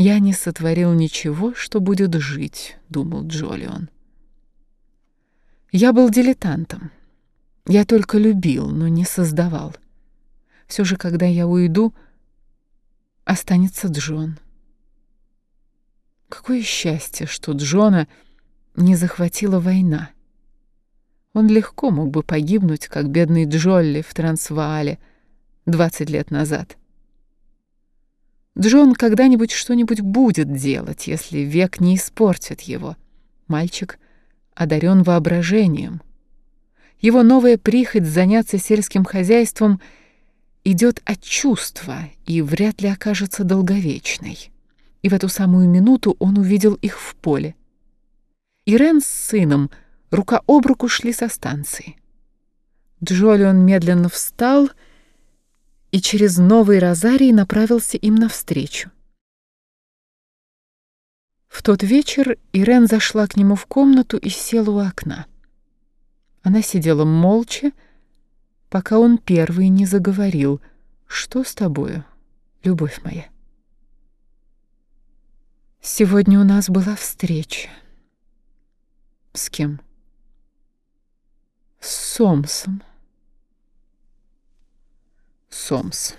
«Я не сотворил ничего, что будет жить», — думал Джолион. «Я был дилетантом. Я только любил, но не создавал. Все же, когда я уйду, останется Джон». Какое счастье, что Джона не захватила война. Он легко мог бы погибнуть, как бедный Джолли в Трансваале 20 лет назад. Джон когда-нибудь что-нибудь будет делать, если век не испортит его. Мальчик одарен воображением. Его новая прихоть заняться сельским хозяйством идет от чувства и вряд ли окажется долговечной и в эту самую минуту он увидел их в поле. Ирен с сыном рука об руку шли со станции. Джолион медленно встал и через Новый Розарий направился им навстречу. В тот вечер Ирен зашла к нему в комнату и села у окна. Она сидела молча, пока он первый не заговорил. «Что с тобою, любовь моя?» Сегодня у нас была встреча. С кем? С Сомсом. Сомс.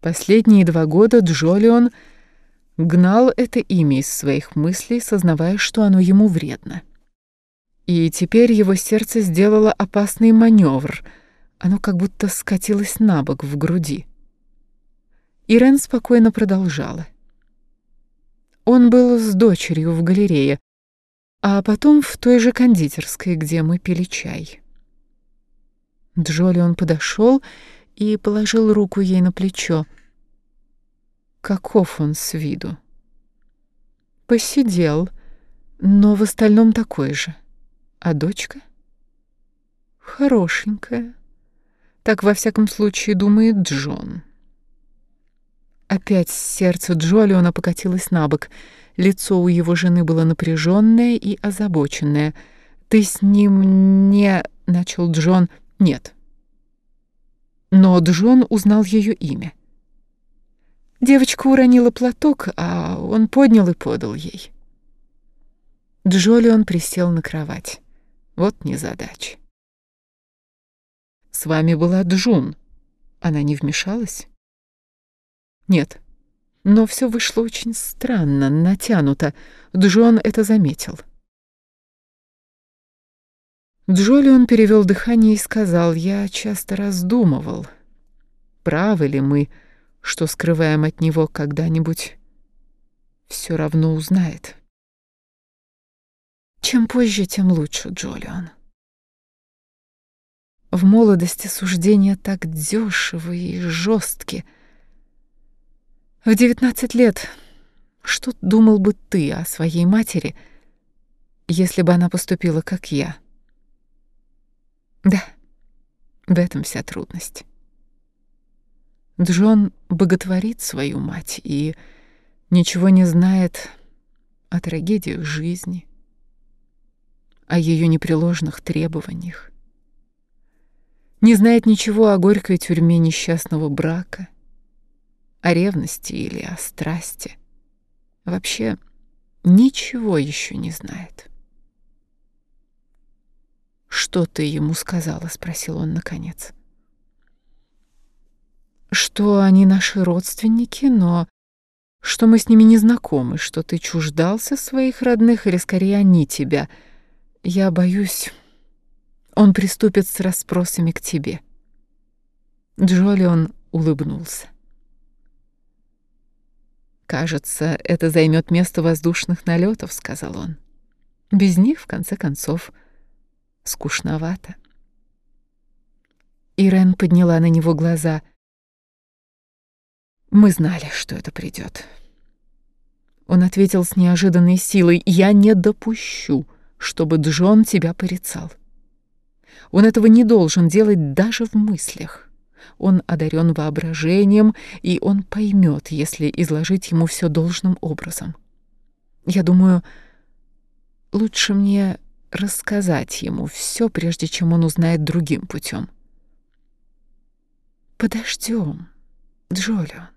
Последние два года Джолион гнал это имя из своих мыслей, сознавая, что оно ему вредно. И теперь его сердце сделало опасный маневр. Оно как будто скатилось на бок в груди. Ирен спокойно продолжала. Он был с дочерью в галерее, а потом в той же кондитерской, где мы пили чай. Джолион подошел и положил руку ей на плечо. Каков он с виду? Посидел, но в остальном такой же. А дочка? Хорошенькая. Так, во всяком случае, думает Джон. Опять сердце Джолиона покатилось на бок. Лицо у его жены было напряженное и озабоченное. «Ты с ним не...» — начал Джон. «Нет». Но Джон узнал ее имя. Девочка уронила платок, а он поднял и подал ей. Джолион присел на кровать. Вот незадача. «С вами была Джун. Она не вмешалась?» Нет. Но все вышло очень странно, натянуто. Джон это заметил. Джолион перевел дыхание и сказал, «Я часто раздумывал, правы ли мы, что скрываем от него когда-нибудь, все равно узнает». Чем позже, тем лучше, Джолион. В молодости суждения так дешевы и жесткие, в девятнадцать лет что думал бы ты о своей матери, если бы она поступила, как я? Да, в этом вся трудность. Джон боготворит свою мать и ничего не знает о трагедиях жизни, о ее непреложных требованиях. Не знает ничего о горькой тюрьме несчастного брака — о ревности или о страсти. Вообще ничего еще не знает. «Что ты ему сказала?» — спросил он наконец. «Что они наши родственники, но что мы с ними не знакомы, что ты чуждался своих родных или скорее они тебя. Я боюсь, он приступит с расспросами к тебе». Джолион улыбнулся. «Кажется, это займет место воздушных налетов», — сказал он. «Без них, в конце концов, скучновато». Ирен подняла на него глаза. «Мы знали, что это придет». Он ответил с неожиданной силой, «Я не допущу, чтобы Джон тебя порицал. Он этого не должен делать даже в мыслях он одарен воображением, и он поймет, если изложить ему все должным образом. Я думаю, лучше мне рассказать ему все, прежде чем он узнает другим путем. Подождем, Джолион.